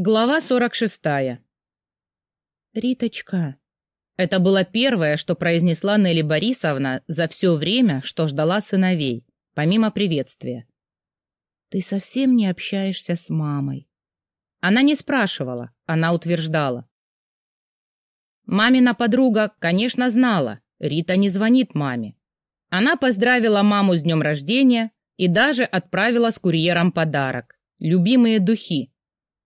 Глава 46. «Риточка!» Это было первое, что произнесла Нелли Борисовна за все время, что ждала сыновей, помимо приветствия. «Ты совсем не общаешься с мамой?» Она не спрашивала, она утверждала. Мамина подруга, конечно, знала, Рита не звонит маме. Она поздравила маму с днем рождения и даже отправила с курьером подарок — любимые духи,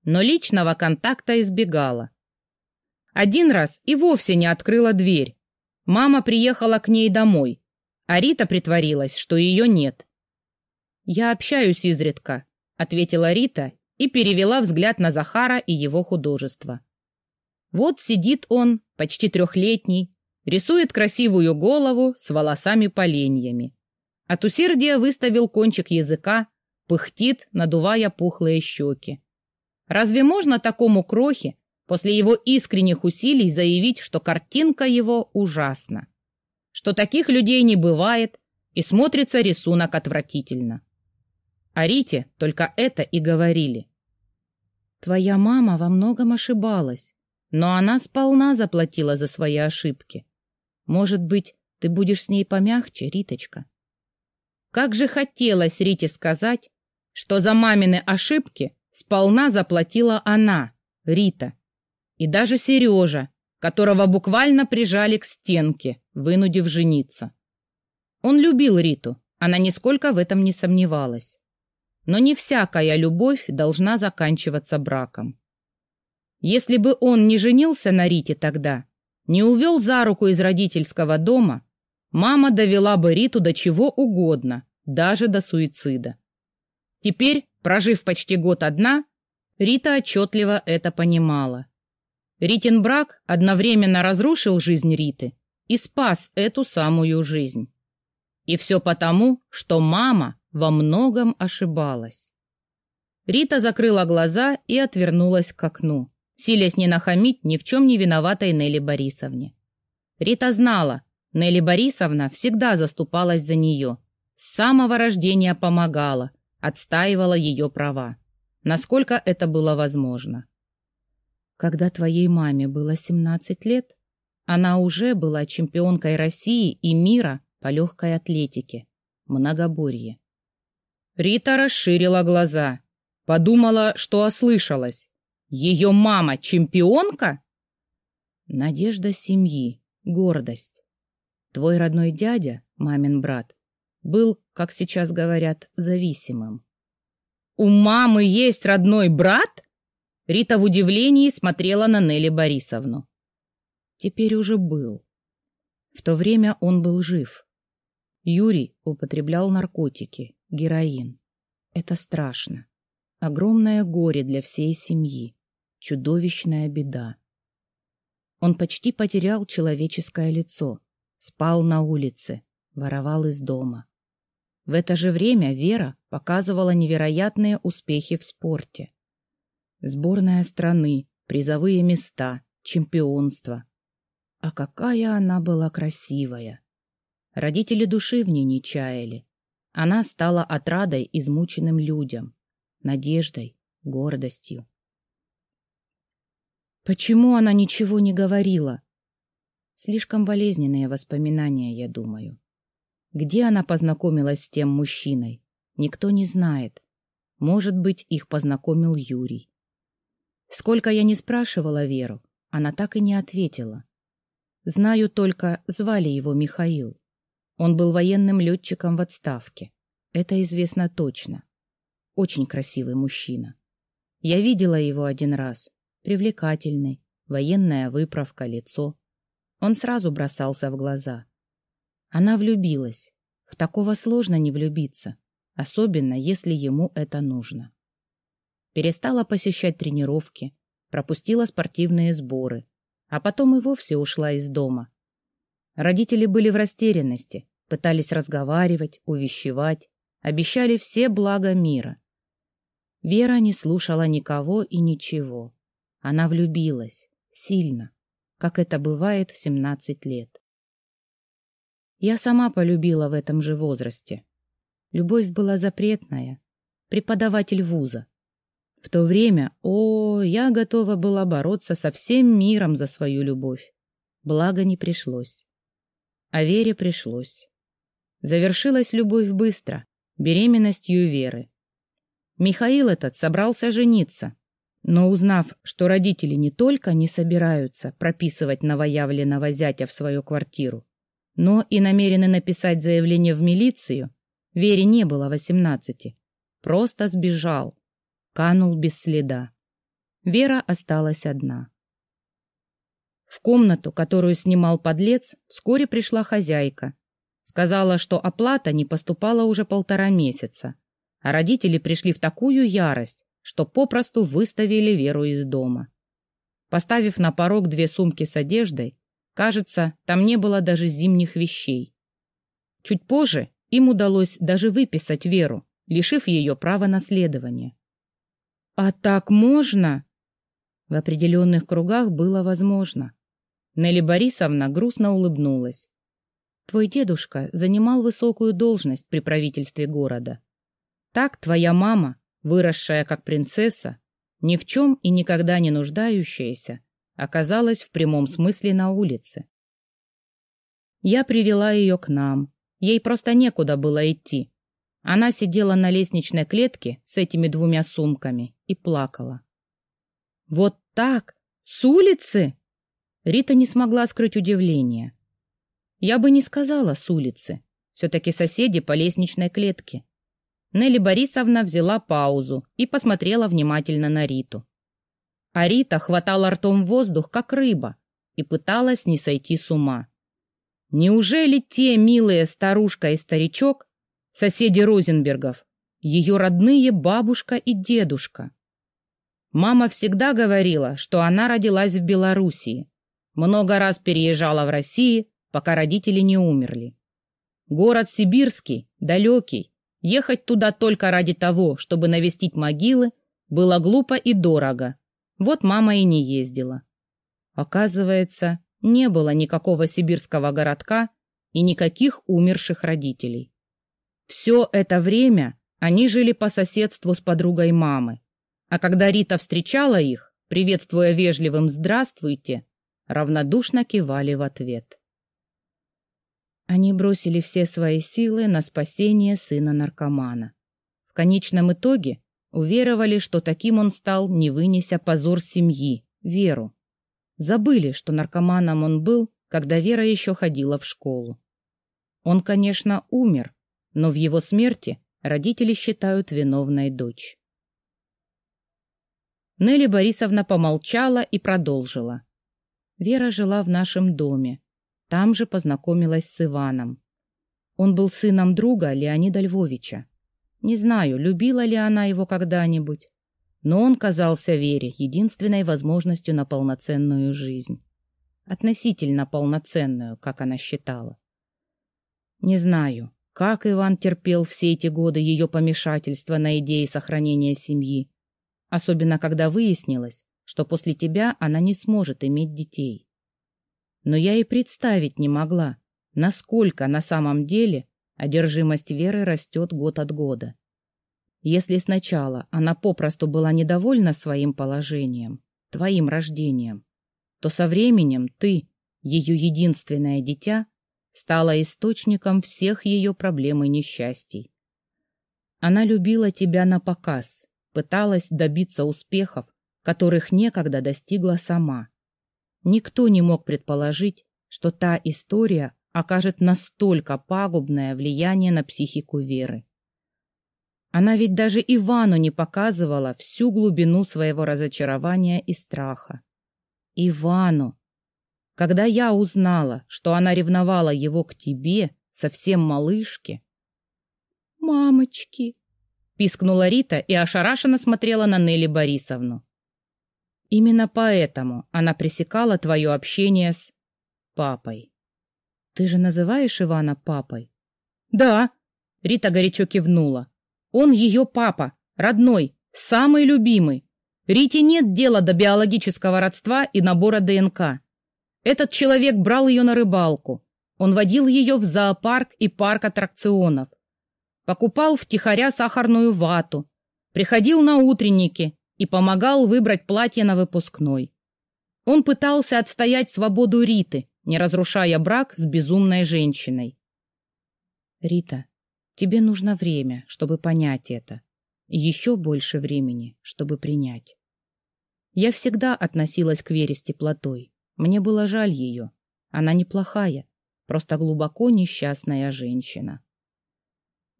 но личного контакта избегала. Один раз и вовсе не открыла дверь. Мама приехала к ней домой, а Рита притворилась, что ее нет. «Я общаюсь изредка», — ответила Рита и перевела взгляд на Захара и его художество. Вот сидит он, почти трехлетний, рисует красивую голову с волосами-поленьями. От усердия выставил кончик языка, пыхтит, надувая пухлые щеки. Разве можно такому крохе после его искренних усилий заявить, что картинка его ужасна? Что таких людей не бывает и смотрится рисунок отвратительно? А Рите только это и говорили. Твоя мама во многом ошибалась, но она сполна заплатила за свои ошибки. Может быть, ты будешь с ней помягче, Риточка? Как же хотелось Рите сказать, что за мамины ошибки сполна заплатила она, Рита. И даже Сережа, которого буквально прижали к стенке, вынудив жениться. Он любил Риту, она нисколько в этом не сомневалась. Но не всякая любовь должна заканчиваться браком. Если бы он не женился на Рите тогда, не увел за руку из родительского дома, мама довела бы Риту до чего угодно, даже до суицида. Теперь, прожив почти год одна, Рита отчетливо это понимала. Ритин брак одновременно разрушил жизнь Риты и спас эту самую жизнь. И все потому, что мама во многом ошибалась. Рита закрыла глаза и отвернулась к окну, силясь не нахамить ни в чем не виноватой Нелли Борисовне. Рита знала, Нелли Борисовна всегда заступалась за нее, с самого рождения помогала, отстаивала ее права, насколько это было возможно. Когда твоей маме было 17 лет, она уже была чемпионкой России и мира по легкой атлетике, многоборье. Рита расширила глаза. Подумала, что ослышалась. Ее мама чемпионка? Надежда семьи, гордость. Твой родной дядя, мамин брат, был, как сейчас говорят, зависимым. У мамы есть родной брат? Рита в удивлении смотрела на Нелли Борисовну. Теперь уже был. В то время он был жив. Юрий употреблял наркотики, героин. Это страшно. Огромное горе для всей семьи. Чудовищная беда. Он почти потерял человеческое лицо. Спал на улице, воровал из дома. В это же время Вера показывала невероятные успехи в спорте. Сборная страны, призовые места, чемпионство. А какая она была красивая! Родители души в ней не чаяли. Она стала отрадой измученным людям, надеждой, гордостью. Почему она ничего не говорила? Слишком болезненные воспоминания, я думаю. Где она познакомилась с тем мужчиной? Никто не знает. Может быть, их познакомил Юрий. Сколько я не спрашивала Веру, она так и не ответила. Знаю только, звали его Михаил. Он был военным летчиком в отставке. Это известно точно. Очень красивый мужчина. Я видела его один раз. Привлекательный, военная выправка, лицо. Он сразу бросался в глаза. Она влюбилась. В такого сложно не влюбиться, особенно если ему это нужно. Перестала посещать тренировки, пропустила спортивные сборы, а потом и вовсе ушла из дома. Родители были в растерянности, пытались разговаривать, увещевать, обещали все блага мира. Вера не слушала никого и ничего. Она влюбилась, сильно, как это бывает в 17 лет. Я сама полюбила в этом же возрасте. Любовь была запретная. Преподаватель вуза. В то время, о, я готова была бороться со всем миром за свою любовь. Благо не пришлось. А Вере пришлось. Завершилась любовь быстро, беременностью Веры. Михаил этот собрался жениться, но узнав, что родители не только не собираются прописывать новоявленного зятя в свою квартиру, но и намерены написать заявление в милицию, Вере не было восемнадцати, просто сбежал, канул без следа. Вера осталась одна. В комнату, которую снимал подлец, вскоре пришла хозяйка. Сказала, что оплата не поступала уже полтора месяца, а родители пришли в такую ярость, что попросту выставили Веру из дома. Поставив на порог две сумки с одеждой, кажется, там не было даже зимних вещей. Чуть позже им удалось даже выписать Веру, лишив ее права наследования. «А так можно?» В определенных кругах было возможно. Нелли Борисовна грустно улыбнулась. «Твой дедушка занимал высокую должность при правительстве города. Так твоя мама, выросшая как принцесса, ни в чем и никогда не нуждающаяся, оказалась в прямом смысле на улице. Я привела ее к нам. Ей просто некуда было идти. Она сидела на лестничной клетке с этими двумя сумками и плакала. «Вот так? С улицы?» Рита не смогла скрыть удивление. «Я бы не сказала с улицы. Все-таки соседи по лестничной клетке». Нелли Борисовна взяла паузу и посмотрела внимательно на Риту. А Рита хватала ртом воздух, как рыба, и пыталась не сойти с ума. Неужели те милые старушка и старичок соседи Розенбергов, ее родные бабушка и дедушка. Мама всегда говорила, что она родилась в Белоруссии, много раз переезжала в Россию, пока родители не умерли. Город сибирский, далекий, ехать туда только ради того, чтобы навестить могилы, было глупо и дорого. Вот мама и не ездила. Оказывается, не было никакого сибирского городка и никаких умерших родителей. Все это время они жили по соседству с подругой мамы. А когда Рита встречала их, приветствуя вежливым «здравствуйте», равнодушно кивали в ответ. Они бросили все свои силы на спасение сына наркомана. В конечном итоге уверовали, что таким он стал, не вынеся позор семьи, Веру. Забыли, что наркоманом он был, когда Вера еще ходила в школу. Он, конечно, умер, но в его смерти родители считают виновной дочь. Нелли Борисовна помолчала и продолжила. Вера жила в нашем доме. Там же познакомилась с Иваном. Он был сыном друга Леонида Львовича. Не знаю, любила ли она его когда-нибудь, но он казался Вере единственной возможностью на полноценную жизнь. Относительно полноценную, как она считала. Не знаю, как Иван терпел все эти годы ее помешательства на идее сохранения семьи, особенно когда выяснилось, что после тебя она не сможет иметь детей. Но я и представить не могла, насколько на самом деле одержимость Веры растет год от года. Если сначала она попросту была недовольна своим положением, твоим рождением, то со временем ты, ее единственное дитя, стала источником всех ее проблем и несчастий. Она любила тебя на показ, пыталась добиться успехов, которых некогда достигла сама. Никто не мог предположить, что та история окажет настолько пагубное влияние на психику Веры. Она ведь даже Ивану не показывала всю глубину своего разочарования и страха. Ивану, когда я узнала, что она ревновала его к тебе, совсем малышке... «Мамочки!» — пискнула Рита и ошарашенно смотрела на Нелли Борисовну. Именно поэтому она пресекала твое общение с папой. Ты же называешь Ивана папой? Да, Рита горячо кивнула. Он ее папа, родной, самый любимый. Рите нет дела до биологического родства и набора ДНК. Этот человек брал ее на рыбалку. Он водил ее в зоопарк и парк аттракционов. Покупал втихаря сахарную вату. Приходил на утренники и помогал выбрать платье на выпускной. Он пытался отстоять свободу Риты, не разрушая брак с безумной женщиной. Рита, тебе нужно время, чтобы понять это. Еще больше времени, чтобы принять. Я всегда относилась к Вере с теплотой. Мне было жаль ее. Она неплохая, просто глубоко несчастная женщина.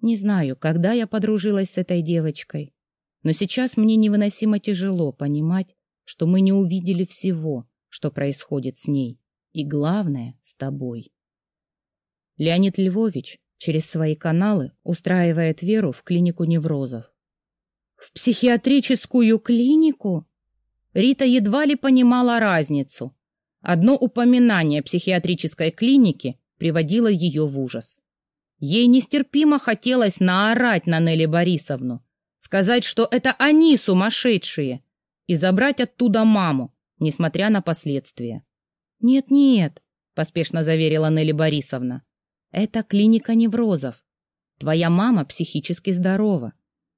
Не знаю, когда я подружилась с этой девочкой, но сейчас мне невыносимо тяжело понимать, что мы не увидели всего, что происходит с ней, и главное, с тобой. Леонид Львович через свои каналы устраивает Веру в клинику неврозов. В психиатрическую клинику? Рита едва ли понимала разницу. Одно упоминание психиатрической клиники приводило ее в ужас. Ей нестерпимо хотелось наорать на Нелли Борисовну, сказать, что это они сумасшедшие, и забрать оттуда маму, несмотря на последствия. «Нет-нет», — поспешно заверила Нелли Борисовна, — «это клиника неврозов. Твоя мама психически здорова,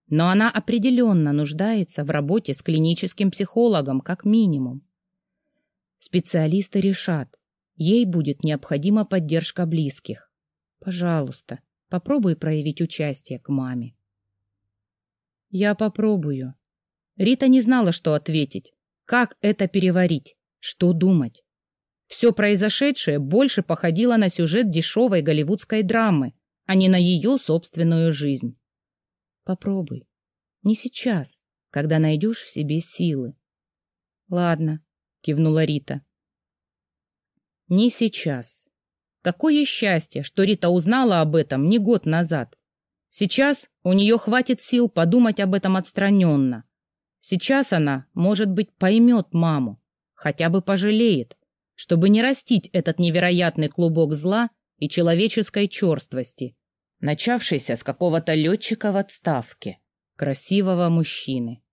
но она определенно нуждается в работе с клиническим психологом, как минимум. Специалисты решат, ей будет необходима поддержка близких. Пожалуйста, попробуй проявить участие к маме. Я попробую. Рита не знала, что ответить. Как это переварить? Что думать? Все произошедшее больше походило на сюжет дешевой голливудской драмы, а не на ее собственную жизнь. Попробуй. Не сейчас, когда найдешь в себе силы. Ладно, кивнула Рита. Не сейчас. Какое счастье, что Рита узнала об этом не год назад. Сейчас у нее хватит сил подумать об этом отстраненно. Сейчас она, может быть, поймет маму, хотя бы пожалеет, чтобы не растить этот невероятный клубок зла и человеческой черствости, начавшийся с какого-то летчика в отставке, красивого мужчины.